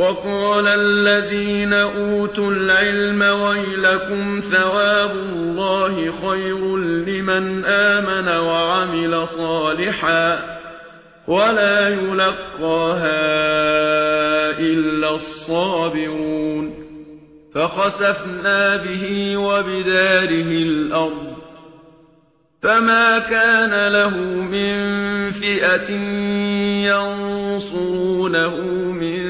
وقال الذين أوتوا العلم ويلكم ثواب الله خير لمن آمن وعمل صالحا ولا يلقاها إلا الصابرون فخسفنا به وبداره الأرض فما كان له من فئة ينصرونه من